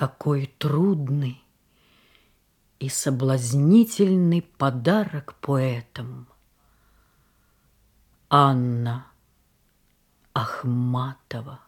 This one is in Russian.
Какой трудный и соблазнительный подарок поэтам. Анна Ахматова